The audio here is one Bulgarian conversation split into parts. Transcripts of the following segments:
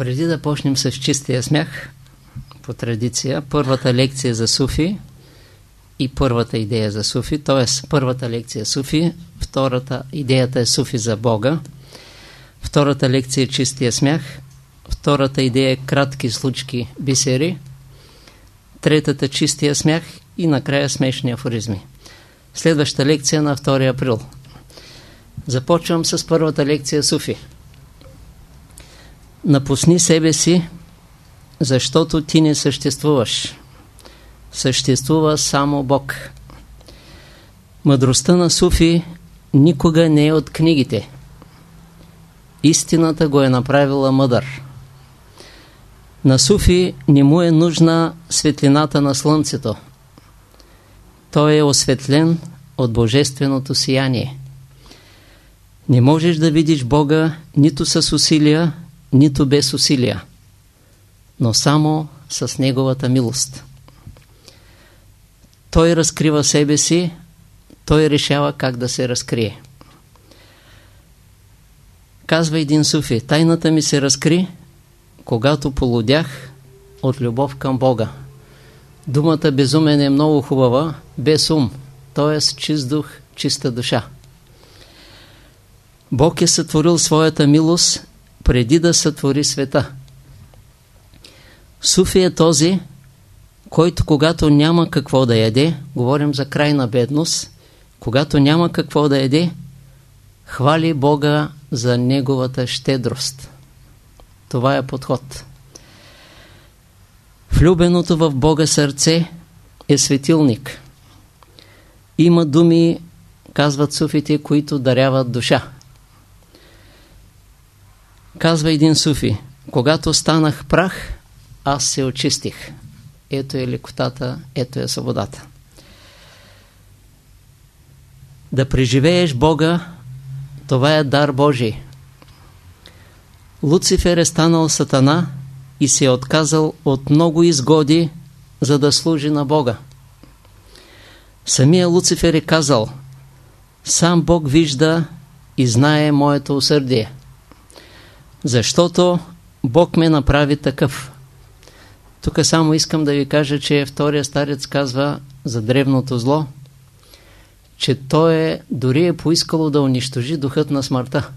Преди да почнем с чистия смях, по традиция, първата лекция за суфи и първата идея за суфи, т.е. първата лекция суфи, втората идеята е суфи за Бога, втората лекция е чистия смях, втората идея е кратки случки бисери, третата чистия смях и накрая смешни афоризми. Следваща лекция на 2 април. Започвам с първата лекция Суфи. Напусни себе си, защото ти не съществуваш. Съществува само Бог. Мъдростта на Суфи никога не е от книгите. Истината го е направила мъдър. На Суфи не му е нужна светлината на слънцето. Той е осветлен от божественото сияние. Не можеш да видиш Бога нито с усилия, нито без усилия, но само с Неговата милост. Той разкрива себе си, той решава как да се разкрие. Казва един суфи, тайната ми се разкри, когато полудях от любов към Бога. Думата безумен е много хубава, без ум, т.е. чист дух, чиста душа. Бог е сътворил своята милост преди да сътвори света. Суфи е този, който когато няма какво да яде, говорим за крайна бедност, когато няма какво да яде, хвали Бога за Неговата щедрост. Това е подход. Влюбеното в Бога сърце е светилник. Има думи, казват суфите, които даряват душа. Казва един суфи, когато станах прах, аз се очистих. Ето е лекотата, ето е свободата. Да преживееш Бога, това е дар Божий. Луцифер е станал сатана и се е отказал от много изгоди, за да служи на Бога. Самия Луцифер е казал, сам Бог вижда и знае моето усърдие. Защото Бог ме направи такъв. Тук само искам да ви кажа, че втория старец казва за древното зло, че той е, дори е поискало да унищожи духът на смъртта.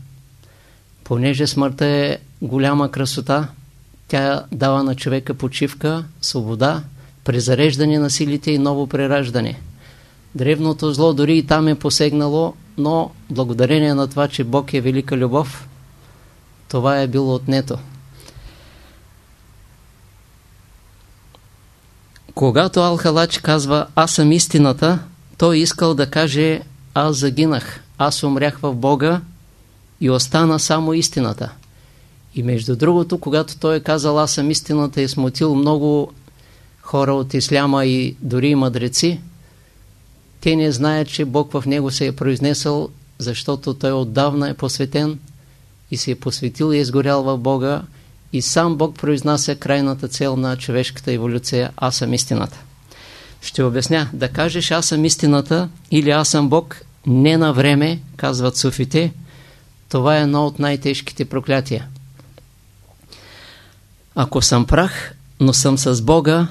Понеже смъртта е голяма красота, тя дава на човека почивка, свобода, презареждане на силите и ново прераждане. Древното зло дори и там е посегнало, но благодарение на това, че Бог е велика любов, това е било отнето. Когато Алхалач казва аз съм истината, той искал да каже аз загинах, аз умрях в Бога и остана само истината. И между другото, когато той е казал аз съм истината и смутил много хора от исляма и дори и мъдреци, те не знаят, че Бог в него се е произнесъл, защото той отдавна е посветен и се е посветил и е изгорял в Бога и сам Бог произнася крайната цел на човешката еволюция «Аз съм истината». Ще обясня. Да кажеш «Аз съм истината» или «Аз съм Бог» не на време, казват суфите, това е едно от най-тежките проклятия. Ако съм прах, но съм с Бога,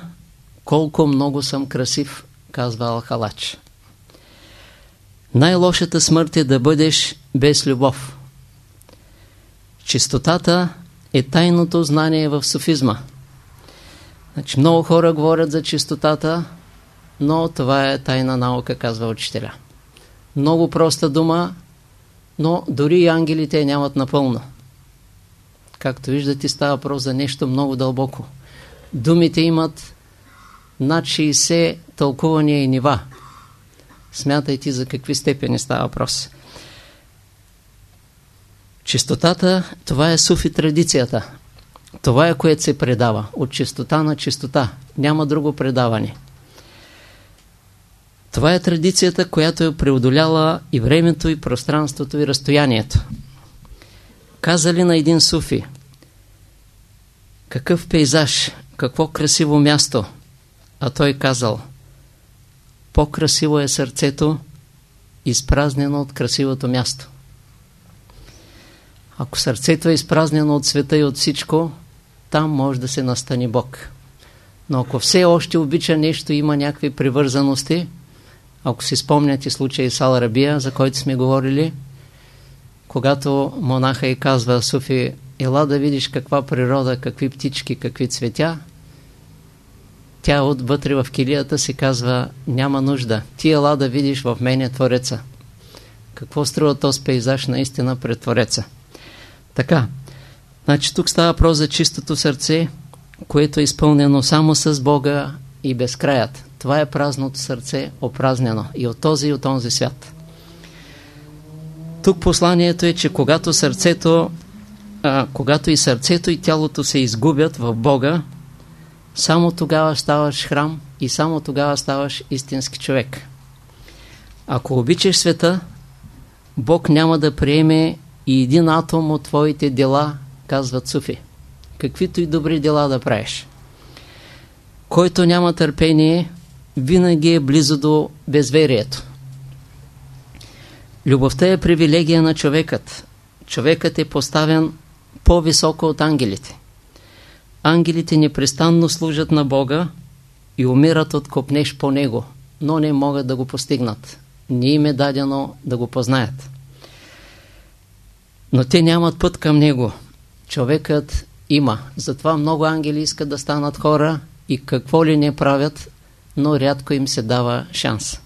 колко много съм красив, казва Алхалач. Най-лошата смърт е да бъдеш без любов. Чистотата е тайното знание в софизма. Значи, много хора говорят за чистотата, но това е тайна наука, казва учителя. Много проста дума, но дори и ангелите нямат напълно. Както виждате, става въпрос за нещо много дълбоко. Думите имат над 60 тълкувания и нива. Смятайте за какви степени става въпрос. Чистотата, това е суфи традицията. Това е което се предава. От чистота на чистота. Няма друго предаване. Това е традицията, която е преодоляла и времето, и пространството, и разстоянието. Казали на един суфи, какъв пейзаж, какво красиво място, а той казал, по-красиво е сърцето, изпразнено от красивото място. Ако сърцето е изпразнено от света и от всичко, там може да се настани Бог. Но ако все още обича нещо, има някакви привързаности, ако си спомняте случай с Ал-Рабия, за който сме говорили, когато монаха и казва Суфи, ела да видиш каква природа, какви птички, какви цветя, тя отвътре в килията си казва, няма нужда, ти ела да видиш в мене Твореца. Какво струва този пейзаж наистина пред Твореца? Така, значи тук става въпрос за чистото сърце, което е изпълнено само с Бога и безкраят. Това е празното сърце, опразнено и от този и от този свят. Тук посланието е, че когато сърцето, а, когато и сърцето и тялото се изгубят в Бога, само тогава ставаш храм и само тогава ставаш истински човек. Ако обичаш света, Бог няма да приеме и един атом от твоите дела, казват суфи. Каквито и добри дела да правиш. Който няма търпение, винаги е близо до безверието. Любовта е привилегия на човекът. Човекът е поставен по-високо от ангелите. Ангелите непрестанно служат на Бога и умират от копнеш по Него, но не могат да го постигнат. Не им е дадено да го познаят. Но те нямат път към Него. Човекът има. Затова много ангели искат да станат хора и какво ли не правят, но рядко им се дава шанс.